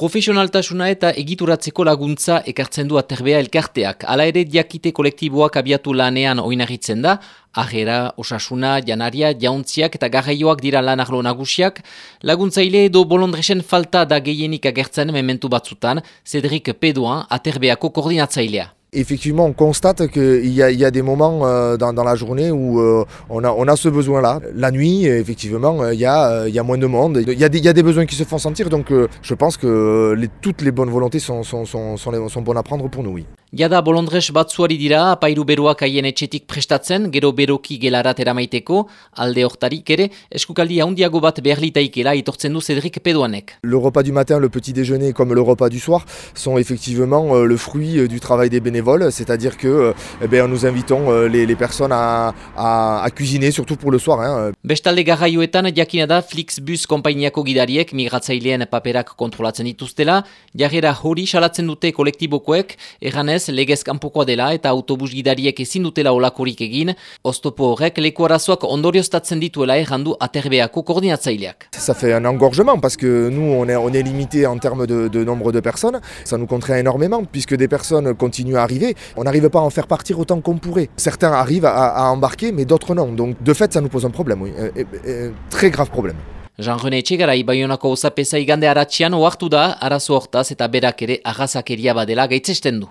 Profesionaltasuna eta egituratzeko laguntza ekartzen du aterbea elkarteak. Hala ere diakite kolektiboak abiatu lanean oinagitzen da, ahera, osasuna, janaria, jauntziak eta garraioak dira lan arlo nagusiak, laguntzaile edo bolondresen falta da gehienik agertzen mementu batzutan, Cedric Pedoan aterbeako koordinatzailea. Effectivement, on constate qu'il y, y, a des moments euh, dans, la journée où euh, on, a, on, a, ce besoin-là. La nuit, effectivement, il y, a, y, a, moins de monde. Il y, y a, des besoins qui se font sentir, donc euh, je pense que toutes les bonnes volontés sont, sont, sont, sont, bonnes à prendre pour nous, oui. Jada bolondres batzuari dira, apairu beroak haien etxetik prestatzen, gero beroki gelarat eramaiteko, alde hortarik ere, eskukaldi haundiago bat behar litaikela itortzen du Cédric Pedoanek. Le repas du matin, le petit déjeuner comme le repas du soir sont effectivement le fruit du travail des bénévoles c'est-à-dire que eh bien, nous invitons euh, les, les personnes à, à, à, cuisiner, surtout pour le soir. Hein. Bestalde garraioetan jakina da Flixbus konpainiako gidariek migratzaileen paperak kontrolatzen dituztela, jarrera hori salatzen dute kolektibokoek, erranez legez kanpokoa dela eta autobus gidariek ezin dutela olakorik egin, oztopo horrek leku arazoak ondorioztatzen dituela errandu aterbeako koordinatzaileak. Ça fait un engorgement parce que nous on est, on est limité en termes de, de nombre de personnes, ça nous contraint énormément puisque des personnes continuent à arriver, on n'arrive pas à en faire partir autant qu'on pourrait. Certains arrivent à, à embarquer, mais d'autres non. Donc de fait, ça nous pose un problème, oui. Un, un, un très grave problème. Jean-René Etxegarai Bayonako osapesa igande aratxian oartu da arazo hortaz eta berak ere arrazakeria badela gaitzesten du.